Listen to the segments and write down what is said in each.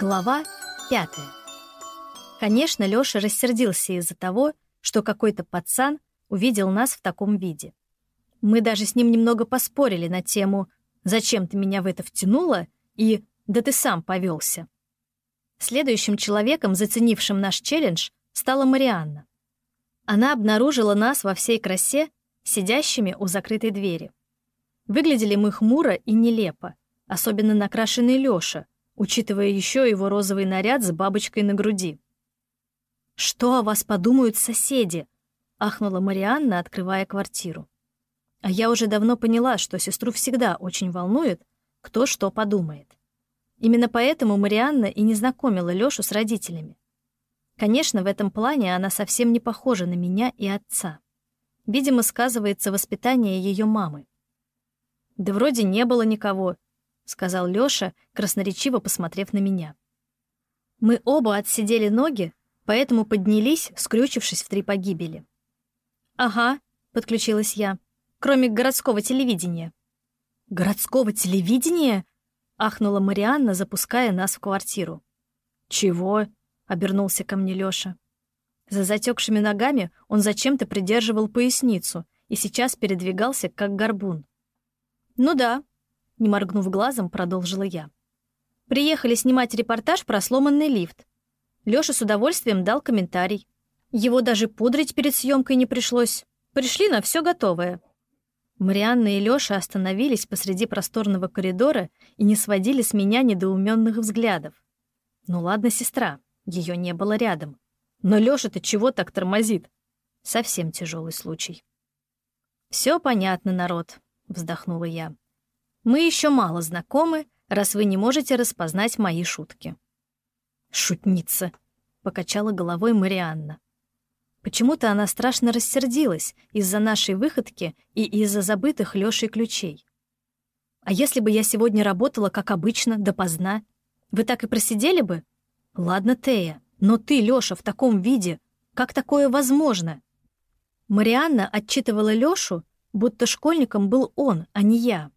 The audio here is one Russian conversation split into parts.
Глава пятая. Конечно, Лёша рассердился из-за того, что какой-то пацан увидел нас в таком виде. Мы даже с ним немного поспорили на тему «Зачем ты меня в это втянула?» и «Да ты сам повелся». Следующим человеком, заценившим наш челлендж, стала Марианна. Она обнаружила нас во всей красе, сидящими у закрытой двери. Выглядели мы хмуро и нелепо, особенно накрашенный Лёша, учитывая еще его розовый наряд с бабочкой на груди. «Что о вас подумают соседи?» — ахнула Марианна, открывая квартиру. А я уже давно поняла, что сестру всегда очень волнует, кто что подумает. Именно поэтому Марианна и не знакомила Лёшу с родителями. Конечно, в этом плане она совсем не похожа на меня и отца. Видимо, сказывается воспитание ее мамы. Да вроде не было никого, — сказал Лёша, красноречиво посмотрев на меня. Мы оба отсидели ноги, поэтому поднялись, скрючившись в три погибели. «Ага», — подключилась я, — «кроме городского телевидения». «Городского телевидения?» — ахнула Марианна, запуская нас в квартиру. «Чего?» — обернулся ко мне Лёша. За затекшими ногами он зачем-то придерживал поясницу и сейчас передвигался, как горбун. «Ну да», не моргнув глазом, продолжила я. Приехали снимать репортаж про сломанный лифт. Лёша с удовольствием дал комментарий. Его даже пудрить перед съемкой не пришлось. Пришли на все готовое. Марианна и Лёша остановились посреди просторного коридора и не сводили с меня недоуменных взглядов. Ну ладно, сестра, ее не было рядом. Но Лёша-то чего так тормозит? Совсем тяжелый случай. Все понятно, народ, вздохнула я. Мы еще мало знакомы, раз вы не можете распознать мои шутки». «Шутница», — покачала головой Марианна. Почему-то она страшно рассердилась из-за нашей выходки и из-за забытых Лёшей ключей. «А если бы я сегодня работала, как обычно, допоздна? Вы так и просидели бы? Ладно, Тея, но ты, Лёша, в таком виде. Как такое возможно?» Марианна отчитывала Лёшу, будто школьником был он, а не я.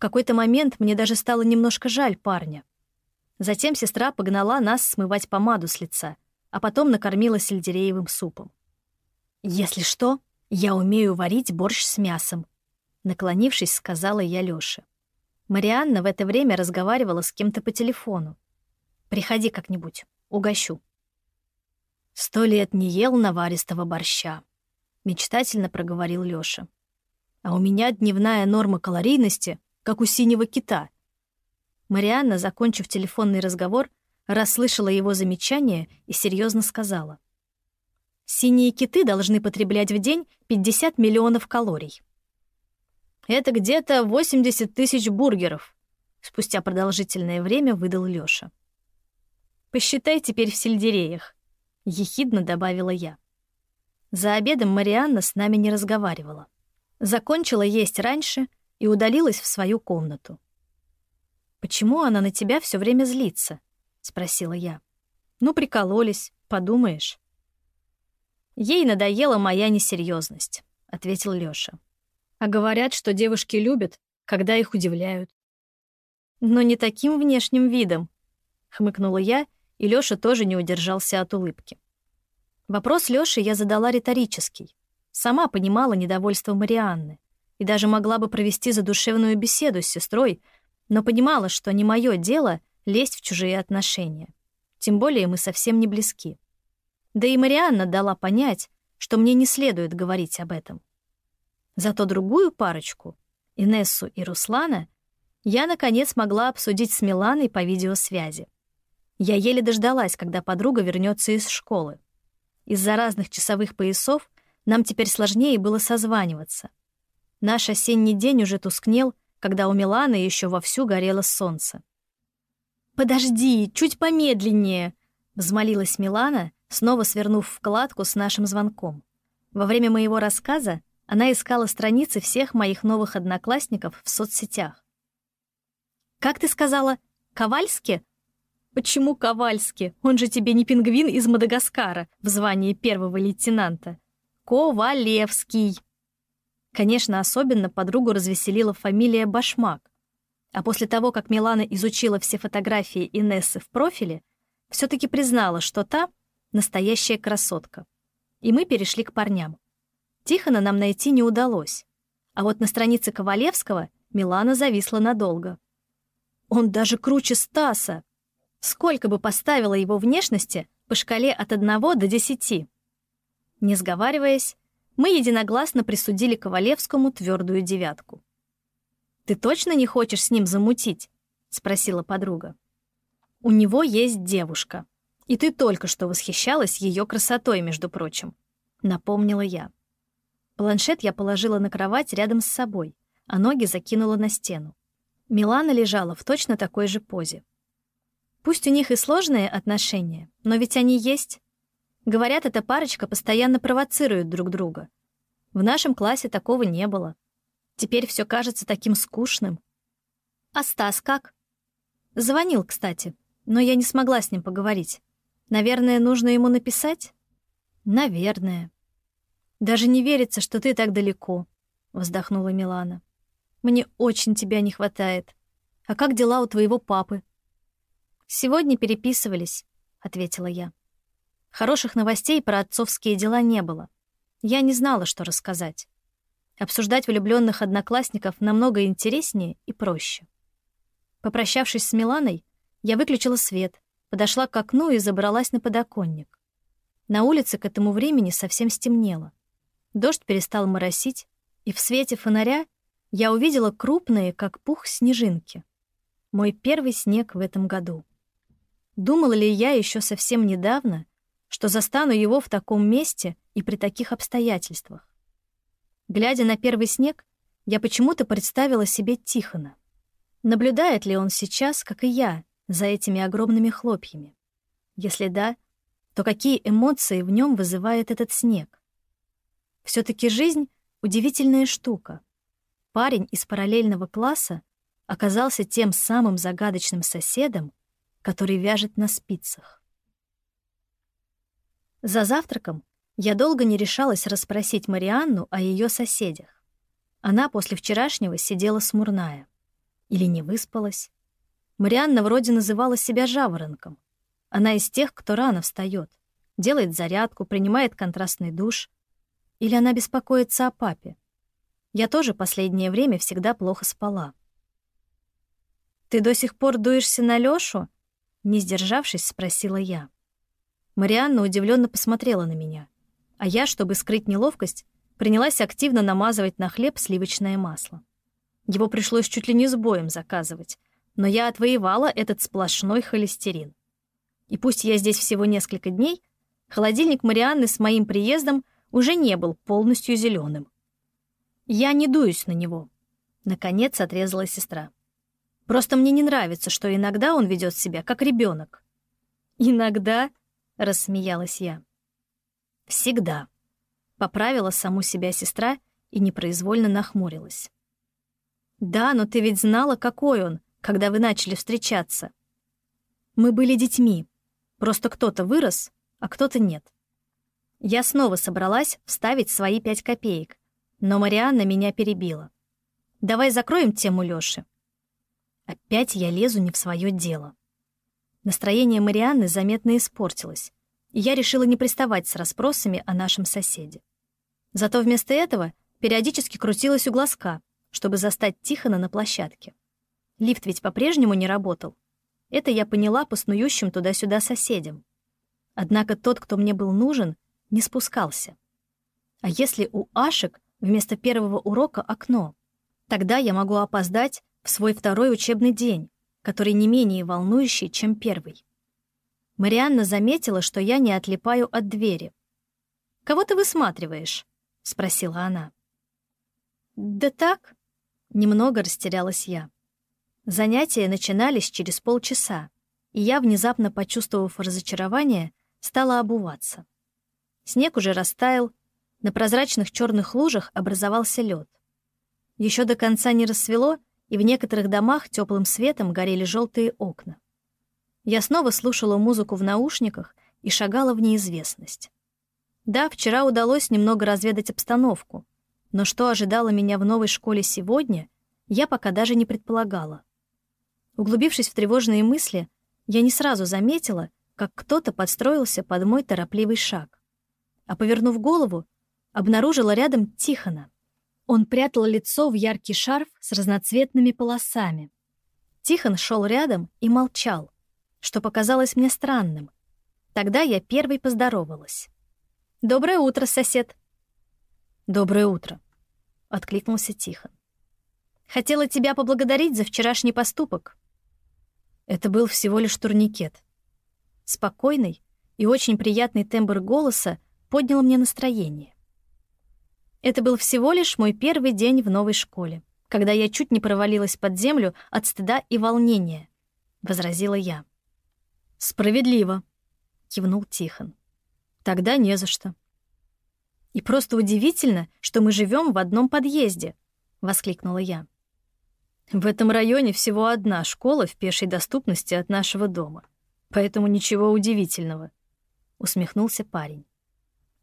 В какой-то момент мне даже стало немножко жаль парня. Затем сестра погнала нас смывать помаду с лица, а потом накормила сельдереевым супом. «Если что, я умею варить борщ с мясом», — наклонившись, сказала я Лёше. Марианна в это время разговаривала с кем-то по телефону. «Приходи как-нибудь, угощу». «Сто лет не ел наваристого борща», — мечтательно проговорил Лёша. «А у меня дневная норма калорийности как у синего кита. Марианна, закончив телефонный разговор, расслышала его замечание и серьезно сказала. «Синие киты должны потреблять в день 50 миллионов калорий». «Это где-то 80 тысяч бургеров», — спустя продолжительное время выдал Лёша. «Посчитай теперь в сельдереях», — ехидно добавила я. За обедом Марианна с нами не разговаривала. Закончила есть раньше — и удалилась в свою комнату. «Почему она на тебя все время злится?» — спросила я. «Ну, прикололись, подумаешь». «Ей надоела моя несерьезность», — ответил Лёша. «А говорят, что девушки любят, когда их удивляют». «Но не таким внешним видом», — хмыкнула я, и Лёша тоже не удержался от улыбки. Вопрос Лёши я задала риторический. Сама понимала недовольство Марианны и даже могла бы провести задушевную беседу с сестрой, но понимала, что не мое дело лезть в чужие отношения. Тем более мы совсем не близки. Да и Марианна дала понять, что мне не следует говорить об этом. Зато другую парочку, Инессу и Руслана, я, наконец, могла обсудить с Миланой по видеосвязи. Я еле дождалась, когда подруга вернется из школы. Из-за разных часовых поясов нам теперь сложнее было созваниваться — Наш осенний день уже тускнел, когда у Миланы еще вовсю горело солнце. «Подожди, чуть помедленнее!» — взмолилась Милана, снова свернув вкладку с нашим звонком. Во время моего рассказа она искала страницы всех моих новых одноклассников в соцсетях. «Как ты сказала, Ковальски?» «Почему Ковальски? Он же тебе не пингвин из Мадагаскара в звании первого лейтенанта. Ковалевский!» Конечно, особенно подругу развеселила фамилия Башмак. А после того, как Милана изучила все фотографии Инессы в профиле, все-таки признала, что та — настоящая красотка. И мы перешли к парням. Тихона нам найти не удалось. А вот на странице Ковалевского Милана зависла надолго. Он даже круче Стаса. Сколько бы поставила его внешности по шкале от 1 до 10? Не сговариваясь, мы единогласно присудили Ковалевскому твердую девятку. «Ты точно не хочешь с ним замутить?» — спросила подруга. «У него есть девушка, и ты только что восхищалась ее красотой, между прочим», — напомнила я. Планшет я положила на кровать рядом с собой, а ноги закинула на стену. Милана лежала в точно такой же позе. Пусть у них и сложные отношения, но ведь они есть. Говорят, эта парочка постоянно провоцирует друг друга. В нашем классе такого не было. Теперь все кажется таким скучным. А Стас как? Звонил, кстати, но я не смогла с ним поговорить. Наверное, нужно ему написать? Наверное. Даже не верится, что ты так далеко, вздохнула Милана. Мне очень тебя не хватает. А как дела у твоего папы?» «Сегодня переписывались», — ответила я. Хороших новостей про отцовские дела не было. Я не знала, что рассказать. Обсуждать влюбленных одноклассников намного интереснее и проще. Попрощавшись с Миланой, я выключила свет, подошла к окну и забралась на подоконник. На улице к этому времени совсем стемнело. Дождь перестал моросить, и в свете фонаря я увидела крупные, как пух, снежинки. Мой первый снег в этом году. Думала ли я еще совсем недавно, что застану его в таком месте и при таких обстоятельствах? Глядя на первый снег, я почему-то представила себе Тихона. Наблюдает ли он сейчас, как и я, за этими огромными хлопьями? Если да, то какие эмоции в нем вызывает этот снег? все таки жизнь — удивительная штука — парень из параллельного класса оказался тем самым загадочным соседом, который вяжет на спицах. За завтраком я долго не решалась расспросить Марианну о ее соседях. Она после вчерашнего сидела смурная. Или не выспалась. Марианна вроде называла себя жаворонком. Она из тех, кто рано встает, делает зарядку, принимает контрастный душ. Или она беспокоится о папе. Я тоже последнее время всегда плохо спала. «Ты до сих пор дуешься на Лёшу?» Не сдержавшись, спросила я. Марианна удивленно посмотрела на меня, а я, чтобы скрыть неловкость, принялась активно намазывать на хлеб сливочное масло. Его пришлось чуть ли не с боем заказывать, но я отвоевала этот сплошной холестерин. И пусть я здесь всего несколько дней, холодильник Марианны с моим приездом уже не был полностью зеленым. «Я не дуюсь на него», — наконец отрезала сестра. «Просто мне не нравится, что иногда он ведет себя как ребенок». «Иногда?» — рассмеялась я. «Всегда», — поправила саму себя сестра и непроизвольно нахмурилась. «Да, но ты ведь знала, какой он, когда вы начали встречаться. Мы были детьми, просто кто-то вырос, а кто-то нет». Я снова собралась вставить свои пять копеек, но Марианна меня перебила. «Давай закроем тему Лёши». Опять я лезу не в свое дело. Настроение Марианны заметно испортилось, и я решила не приставать с расспросами о нашем соседе. Зато вместо этого периодически крутилась у глазка, чтобы застать Тихона на площадке. Лифт ведь по-прежнему не работал. Это я поняла по снующим туда-сюда соседям. Однако тот, кто мне был нужен, не спускался. А если у Ашек Вместо первого урока — окно. Тогда я могу опоздать в свой второй учебный день, который не менее волнующий, чем первый. Марианна заметила, что я не отлипаю от двери. «Кого ты высматриваешь?» — спросила она. «Да так», — немного растерялась я. Занятия начинались через полчаса, и я, внезапно почувствовав разочарование, стала обуваться. Снег уже растаял, на прозрачных черных лужах образовался лед. Еще до конца не рассвело, и в некоторых домах теплым светом горели желтые окна. Я снова слушала музыку в наушниках и шагала в неизвестность. Да, вчера удалось немного разведать обстановку, но что ожидало меня в новой школе сегодня, я пока даже не предполагала. Углубившись в тревожные мысли, я не сразу заметила, как кто-то подстроился под мой торопливый шаг. А повернув голову, обнаружила рядом Тихона. Он прятал лицо в яркий шарф с разноцветными полосами. Тихон шел рядом и молчал, что показалось мне странным. Тогда я первой поздоровалась. «Доброе утро, сосед!» «Доброе утро!» — откликнулся Тихон. «Хотела тебя поблагодарить за вчерашний поступок». Это был всего лишь турникет. Спокойный и очень приятный тембр голоса поднял мне настроение. Это был всего лишь мой первый день в новой школе, когда я чуть не провалилась под землю от стыда и волнения, — возразила я. «Справедливо», — кивнул Тихон. «Тогда не за что». «И просто удивительно, что мы живем в одном подъезде», — воскликнула я. «В этом районе всего одна школа в пешей доступности от нашего дома, поэтому ничего удивительного», — усмехнулся парень.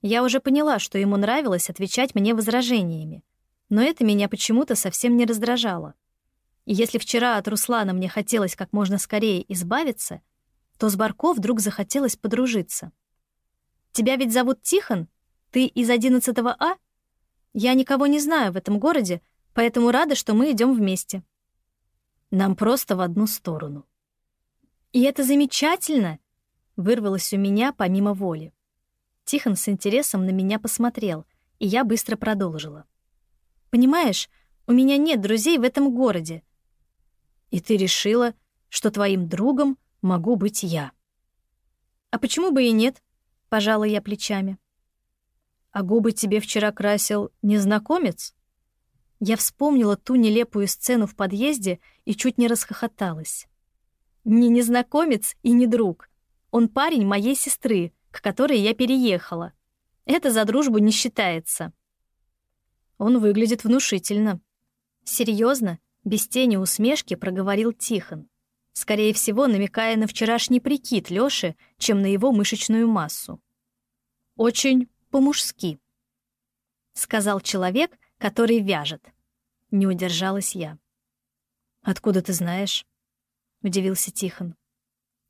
Я уже поняла, что ему нравилось отвечать мне возражениями, но это меня почему-то совсем не раздражало. И если вчера от Руслана мне хотелось как можно скорее избавиться, то с Барко вдруг захотелось подружиться. «Тебя ведь зовут Тихон? Ты из 11 А? Я никого не знаю в этом городе, поэтому рада, что мы идем вместе». Нам просто в одну сторону. «И это замечательно!» — вырвалось у меня помимо воли. Тихон с интересом на меня посмотрел, и я быстро продолжила. «Понимаешь, у меня нет друзей в этом городе. И ты решила, что твоим другом могу быть я». «А почему бы и нет?» — пожала я плечами. «А губы тебе вчера красил незнакомец?» Я вспомнила ту нелепую сцену в подъезде и чуть не расхохоталась. «Не незнакомец и не друг. Он парень моей сестры, к которой я переехала. Это за дружбу не считается. Он выглядит внушительно. Серьезно, без тени усмешки проговорил Тихон, скорее всего, намекая на вчерашний прикид Лёши, чем на его мышечную массу. «Очень по-мужски», — сказал человек, который вяжет. Не удержалась я. «Откуда ты знаешь?» — удивился Тихон.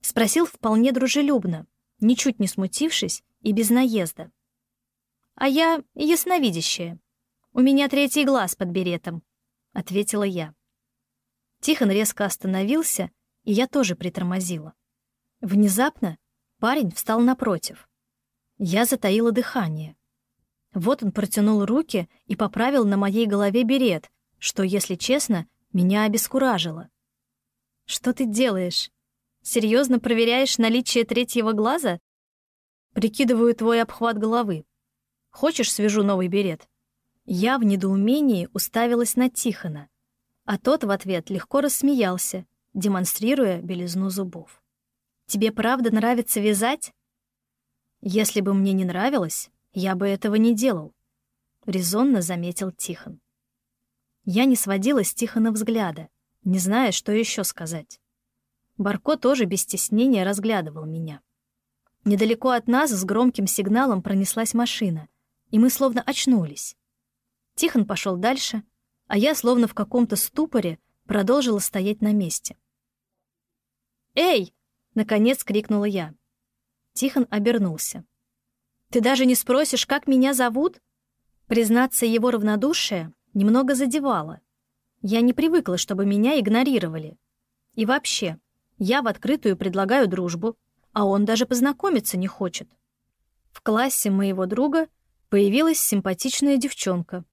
Спросил вполне дружелюбно, ничуть не смутившись и без наезда. «А я ясновидящая. У меня третий глаз под беретом», — ответила я. Тихон резко остановился, и я тоже притормозила. Внезапно парень встал напротив. Я затаила дыхание. Вот он протянул руки и поправил на моей голове берет, что, если честно, меня обескуражило. «Что ты делаешь?» Серьезно проверяешь наличие третьего глаза? Прикидываю твой обхват головы. Хочешь, свяжу новый берет? Я в недоумении уставилась на Тихона, а тот в ответ легко рассмеялся, демонстрируя белизну зубов. «Тебе правда нравится вязать?» «Если бы мне не нравилось, я бы этого не делал», — резонно заметил Тихон. Я не сводила с Тихона взгляда, не зная, что еще сказать. Барко тоже без стеснения разглядывал меня. Недалеко от нас с громким сигналом пронеслась машина, и мы словно очнулись. Тихон пошел дальше, а я, словно в каком-то ступоре, продолжила стоять на месте. «Эй!» — наконец крикнула я. Тихон обернулся. «Ты даже не спросишь, как меня зовут?» Признаться, его равнодушие немного задевало. Я не привыкла, чтобы меня игнорировали. И вообще, я в открытую предлагаю дружбу, а он даже познакомиться не хочет. В классе моего друга появилась симпатичная девчонка.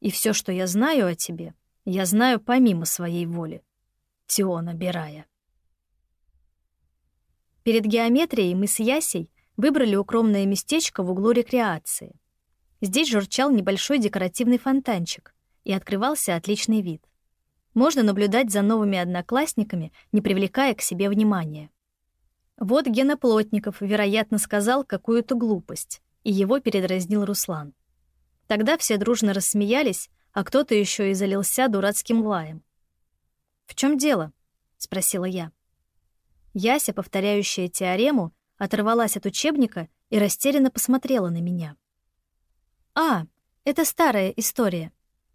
И все, что я знаю о тебе, я знаю помимо своей воли. Тиона Бирая. Перед геометрией мы с Ясей выбрали укромное местечко в углу рекреации. Здесь журчал небольшой декоративный фонтанчик, и открывался отличный вид можно наблюдать за новыми одноклассниками, не привлекая к себе внимания. Вот Гена Плотников, вероятно, сказал какую-то глупость, и его передразнил Руслан. Тогда все дружно рассмеялись, а кто-то еще и залился дурацким лаем. «В чем дело?» — спросила я. Яся, повторяющая теорему, оторвалась от учебника и растерянно посмотрела на меня. «А, это старая история.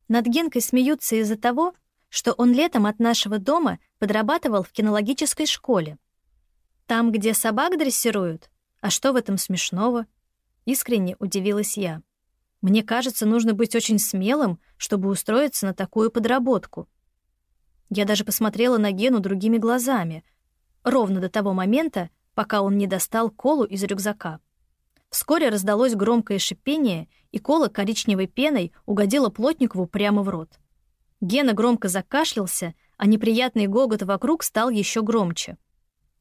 Над Генкой смеются из-за того, что он летом от нашего дома подрабатывал в кинологической школе. Там, где собак дрессируют? А что в этом смешного? Искренне удивилась я. Мне кажется, нужно быть очень смелым, чтобы устроиться на такую подработку. Я даже посмотрела на Гену другими глазами, ровно до того момента, пока он не достал колу из рюкзака. Вскоре раздалось громкое шипение, и кола коричневой пеной угодила Плотникову прямо в рот. Гена громко закашлялся, а неприятный гогот вокруг стал еще громче.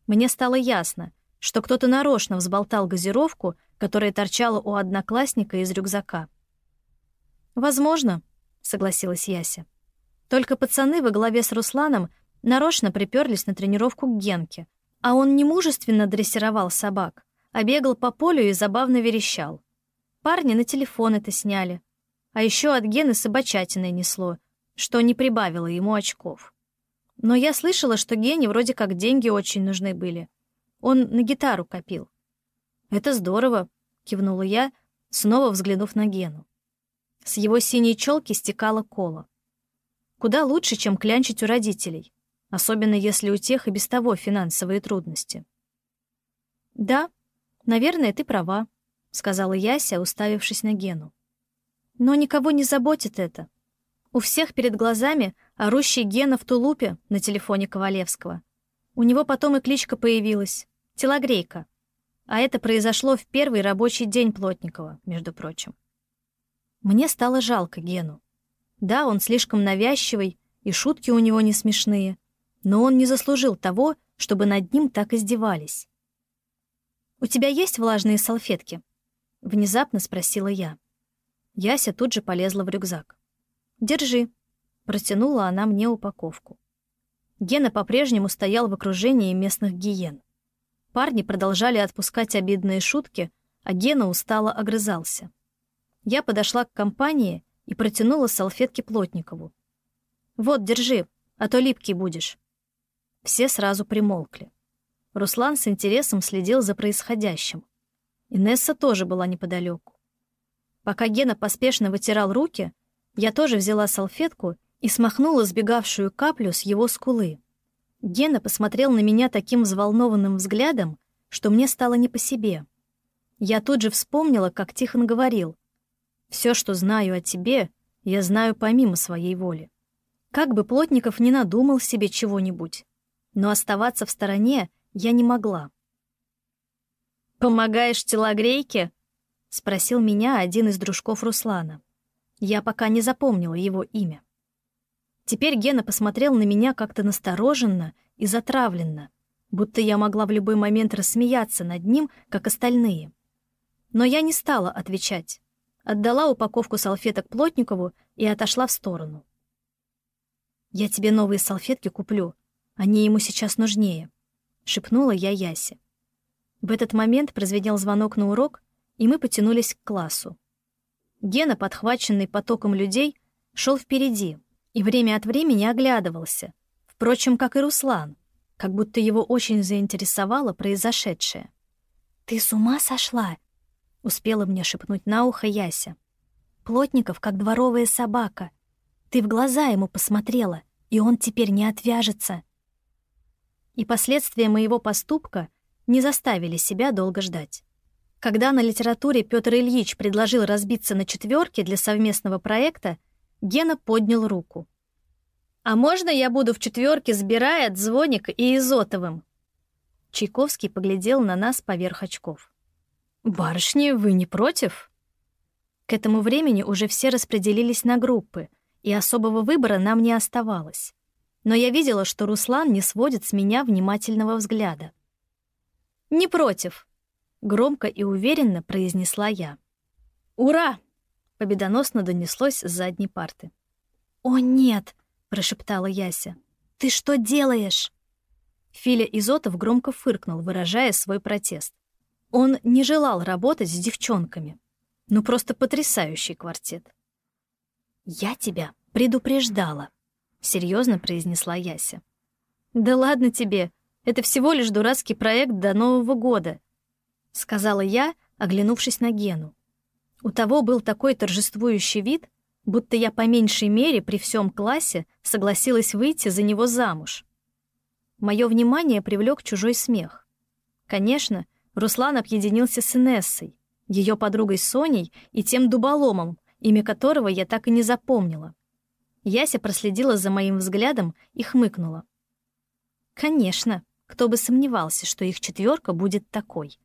Мне стало ясно, что кто-то нарочно взболтал газировку, которая торчала у одноклассника из рюкзака. «Возможно», — согласилась Яся. «Только пацаны во главе с Русланом нарочно приперлись на тренировку к Генке, а он не мужественно дрессировал собак, а бегал по полю и забавно верещал. Парни на телефон это сняли. А еще от Гены собачатиной несло, что не прибавило ему очков. Но я слышала, что Гене вроде как деньги очень нужны были. Он на гитару копил. «Это здорово», — кивнула я, снова взглянув на Гену. С его синей челки стекала кола. Куда лучше, чем клянчить у родителей, особенно если у тех и без того финансовые трудности. «Да, наверное, ты права», — сказала Яся, уставившись на Гену. «Но никого не заботит это. У всех перед глазами орущий Гена в тулупе на телефоне Ковалевского. У него потом и кличка появилась — Телогрейка. А это произошло в первый рабочий день Плотникова, между прочим. Мне стало жалко Гену. Да, он слишком навязчивый, и шутки у него не смешные, но он не заслужил того, чтобы над ним так издевались. «У тебя есть влажные салфетки?» — внезапно спросила я. Яся тут же полезла в рюкзак. «Держи», — протянула она мне упаковку. Гена по-прежнему стоял в окружении местных гиен. Парни продолжали отпускать обидные шутки, а Гена устало огрызался. Я подошла к компании и протянула салфетки Плотникову. «Вот, держи, а то липкий будешь». Все сразу примолкли. Руслан с интересом следил за происходящим. Инесса тоже была неподалеку. Пока Гена поспешно вытирал руки, я тоже взяла салфетку и смахнула сбегавшую каплю с его скулы. Гена посмотрел на меня таким взволнованным взглядом, что мне стало не по себе. Я тут же вспомнила, как Тихон говорил. «Все, что знаю о тебе, я знаю помимо своей воли». Как бы Плотников не надумал себе чего-нибудь, но оставаться в стороне я не могла. «Помогаешь телогрейке?» — спросил меня один из дружков Руслана. Я пока не запомнила его имя. Теперь Гена посмотрел на меня как-то настороженно и затравленно, будто я могла в любой момент рассмеяться над ним, как остальные. Но я не стала отвечать. Отдала упаковку салфеток Плотникову и отошла в сторону. «Я тебе новые салфетки куплю. Они ему сейчас нужнее», — шепнула я Ясе. В этот момент прозвенел звонок на урок, и мы потянулись к классу. Гена, подхваченный потоком людей, шел впереди и время от времени оглядывался, впрочем, как и Руслан, как будто его очень заинтересовало произошедшее. «Ты с ума сошла?» — успела мне шепнуть на ухо Яся. «Плотников, как дворовая собака. Ты в глаза ему посмотрела, и он теперь не отвяжется». И последствия моего поступка не заставили себя долго ждать. Когда на литературе Петр Ильич предложил разбиться на четверки для совместного проекта, Гена поднял руку. «А можно я буду в четверке с Бирая, Звоник и Изотовым?» Чайковский поглядел на нас поверх очков. «Барышни, вы не против?» К этому времени уже все распределились на группы, и особого выбора нам не оставалось. Но я видела, что Руслан не сводит с меня внимательного взгляда. «Не против», Громко и уверенно произнесла я. «Ура!» — победоносно донеслось с задней парты. «О, нет!» — прошептала Яся. «Ты что делаешь?» Филя Изотов громко фыркнул, выражая свой протест. Он не желал работать с девчонками. Ну, просто потрясающий квартет. «Я тебя предупреждала», — серьезно произнесла Яся. «Да ладно тебе, это всего лишь дурацкий проект до Нового года. — сказала я, оглянувшись на Гену. У того был такой торжествующий вид, будто я по меньшей мере при всем классе согласилась выйти за него замуж. Мое внимание привлек чужой смех. Конечно, Руслан объединился с Инессой, ее подругой Соней и тем дуболомом, имя которого я так и не запомнила. Яся проследила за моим взглядом и хмыкнула. Конечно, кто бы сомневался, что их четверка будет такой.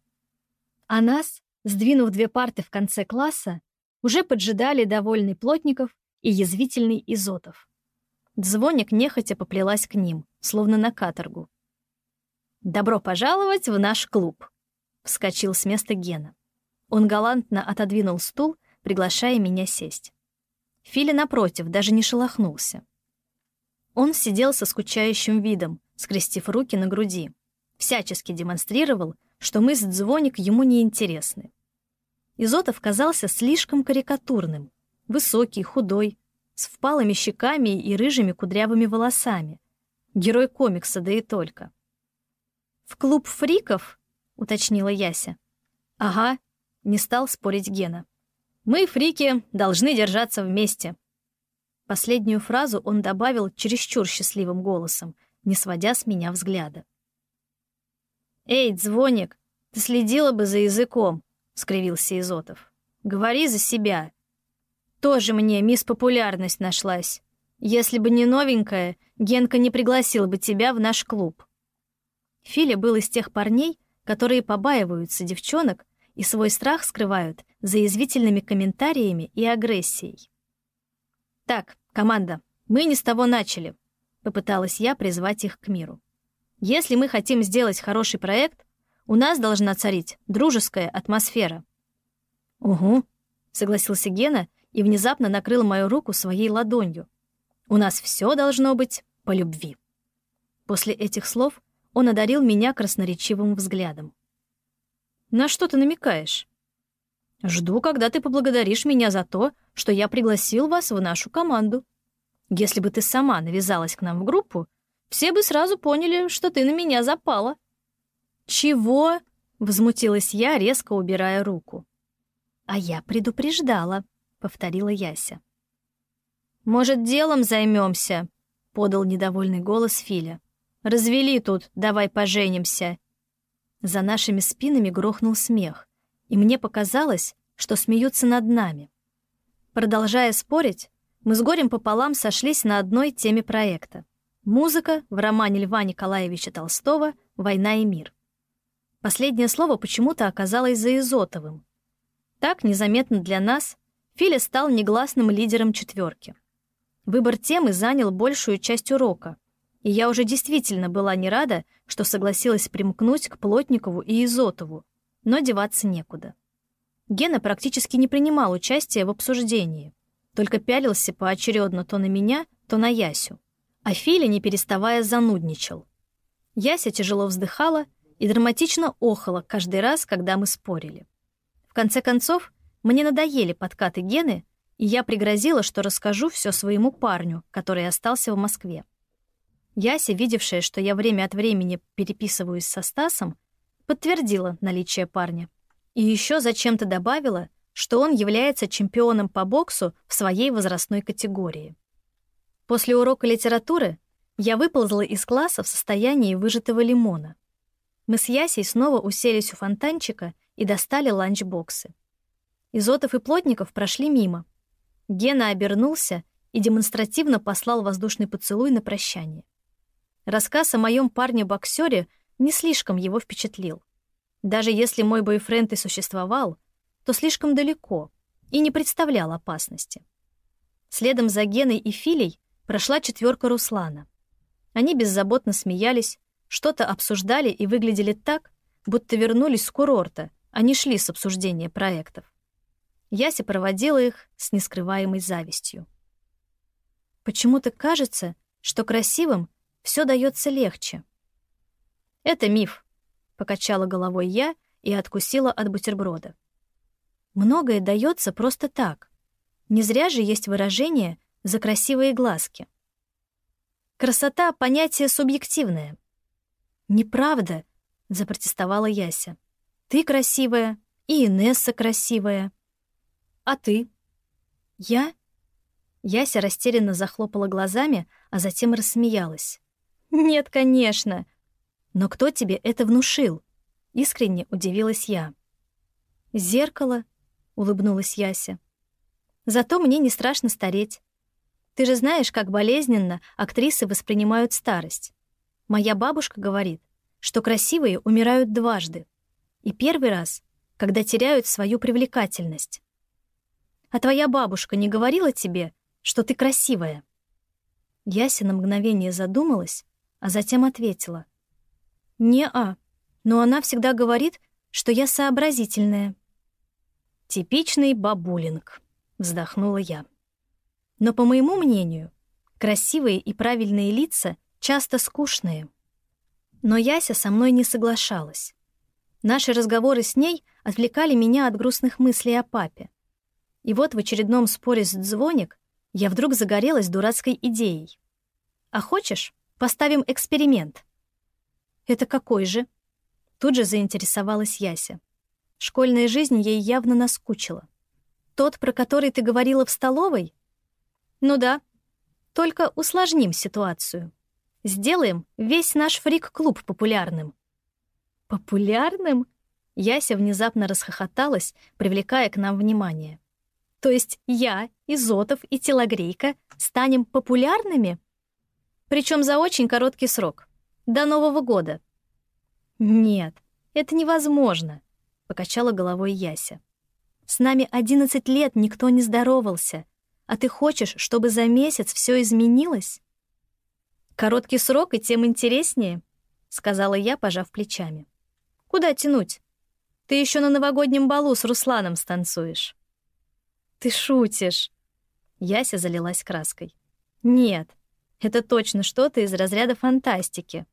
А нас, сдвинув две парты в конце класса, уже поджидали довольный Плотников и язвительный Изотов. Дзвоник нехотя поплелась к ним, словно на каторгу. «Добро пожаловать в наш клуб!» — вскочил с места Гена. Он галантно отодвинул стул, приглашая меня сесть. Филя, напротив, даже не шелохнулся. Он сидел со скучающим видом, скрестив руки на груди. Всячески демонстрировал, что мы с Дзвоник ему не интересны. Изотов казался слишком карикатурным, высокий, худой, с впалыми щеками и рыжими кудрявыми волосами. Герой комикса, да и только. «В клуб фриков?» — уточнила Яся. «Ага», — не стал спорить Гена. «Мы, фрики, должны держаться вместе». Последнюю фразу он добавил чересчур счастливым голосом, не сводя с меня взгляда. «Эй, Звоник, ты следила бы за языком», — скривился Изотов. «Говори за себя. Тоже мне мисс Популярность нашлась. Если бы не новенькая, Генка не пригласил бы тебя в наш клуб». Филя был из тех парней, которые побаиваются девчонок и свой страх скрывают за язвительными комментариями и агрессией. «Так, команда, мы не с того начали», — попыталась я призвать их к миру. «Если мы хотим сделать хороший проект, у нас должна царить дружеская атмосфера». «Угу», — согласился Гена и внезапно накрыл мою руку своей ладонью. «У нас все должно быть по любви». После этих слов он одарил меня красноречивым взглядом. «На что ты намекаешь?» «Жду, когда ты поблагодаришь меня за то, что я пригласил вас в нашу команду. Если бы ты сама навязалась к нам в группу, все бы сразу поняли, что ты на меня запала». «Чего?» — возмутилась я, резко убирая руку. «А я предупреждала», — повторила Яся. «Может, делом займемся?» — подал недовольный голос Филя. «Развели тут, давай поженимся». За нашими спинами грохнул смех, и мне показалось, что смеются над нами. Продолжая спорить, мы с горем пополам сошлись на одной теме проекта. Музыка в романе Льва Николаевича Толстого «Война и мир». Последнее слово почему-то оказалось за Изотовым. Так, незаметно для нас, Филя стал негласным лидером четверки. Выбор темы занял большую часть урока, и я уже действительно была не рада, что согласилась примкнуть к Плотникову и Изотову, но деваться некуда. Гена практически не принимал участия в обсуждении, только пялился поочередно то на меня, то на Ясю. А Филя, не переставая, занудничал. Яся тяжело вздыхала и драматично охала каждый раз, когда мы спорили. В конце концов, мне надоели подкаты Гены, и я пригрозила, что расскажу все своему парню, который остался в Москве. Яся, видевшая, что я время от времени переписываюсь со Стасом, подтвердила наличие парня. И еще зачем-то добавила, что он является чемпионом по боксу в своей возрастной категории. После урока литературы я выползла из класса в состоянии выжатого лимона. Мы с Ясей снова уселись у фонтанчика и достали ланчбоксы. Изотов и Плотников прошли мимо. Гена обернулся и демонстративно послал воздушный поцелуй на прощание. Рассказ о моем парне-боксере не слишком его впечатлил. Даже если мой бойфренд и существовал, то слишком далеко и не представлял опасности. Следом за Геной и Филей прошла четверка Руслана. Они беззаботно смеялись, что-то обсуждали и выглядели так, будто вернулись с курорта, а не шли с обсуждения проектов. Яся проводила их с нескрываемой завистью. Почему-то кажется, что красивым все дается легче. Это миф, покачала головой я и откусила от бутерброда. Многое дается просто так. Не зря же есть выражение «за красивые глазки». Красота — понятие субъективное. «Неправда», — запротестовала Яся. «Ты красивая, и Инесса красивая». «А ты?» «Я?» Яся растерянно захлопала глазами, а затем рассмеялась. «Нет, конечно. Но кто тебе это внушил?» Искренне удивилась я. «Зеркало», — улыбнулась Яся. «Зато мне не страшно стареть. Ты же знаешь, как болезненно актрисы воспринимают старость. Моя бабушка говорит, что красивые умирают дважды. И первый раз, когда теряют свою привлекательность. А твоя бабушка не говорила тебе, что ты красивая?» Яся на мгновение задумалась, а затем ответила. «Не-а, но она всегда говорит, что я сообразительная». «Типичный бабулинг», — вздохнула я. Но, по моему мнению, красивые и правильные лица часто скучные. Но Яся со мной не соглашалась. Наши разговоры с ней отвлекали меня от грустных мыслей о папе. И вот в очередном споре с Дзвоник я вдруг загорелась дурацкой идеей. «А хочешь, поставим эксперимент?» «Это какой же?» Тут же заинтересовалась Яся. Школьная жизнь ей явно наскучила. «Тот, про который ты говорила в столовой?» Ну да. Только усложним ситуацию. Сделаем весь наш фрик-клуб популярным. Популярным? Яся внезапно расхохоталась, привлекая к нам внимание. То есть я, Изотов и Телогрейка станем популярными? Причем за очень короткий срок. До Нового года. Нет, это невозможно, покачала головой Яся. С нами 11 лет никто не здоровался. А ты хочешь, чтобы за месяц все изменилось? Короткий срок и тем интереснее, сказала я, пожав плечами. Куда тянуть? Ты еще на новогоднем балу с Русланом станцуешь. Ты шутишь. Яся залилась краской. Нет, это точно что-то из разряда фантастики.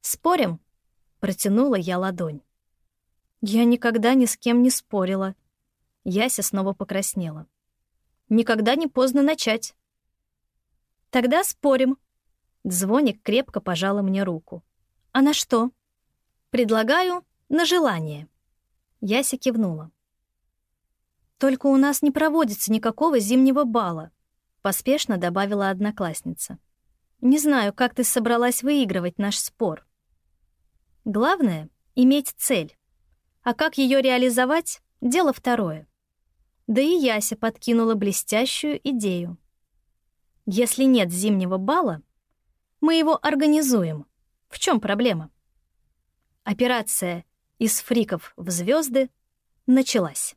Спорим? Протянула я ладонь. Я никогда ни с кем не спорила. Яся снова покраснела. Никогда не поздно начать. Тогда спорим. Звоник крепко пожала мне руку. А на что? Предлагаю на желание. Яся кивнула. Только у нас не проводится никакого зимнего бала, поспешно добавила одноклассница. Не знаю, как ты собралась выигрывать наш спор. Главное — иметь цель. А как ее реализовать — дело второе. Да и Яся подкинула блестящую идею. Если нет зимнего бала, мы его организуем. В чем проблема? Операция «Из фриков в звезды» началась.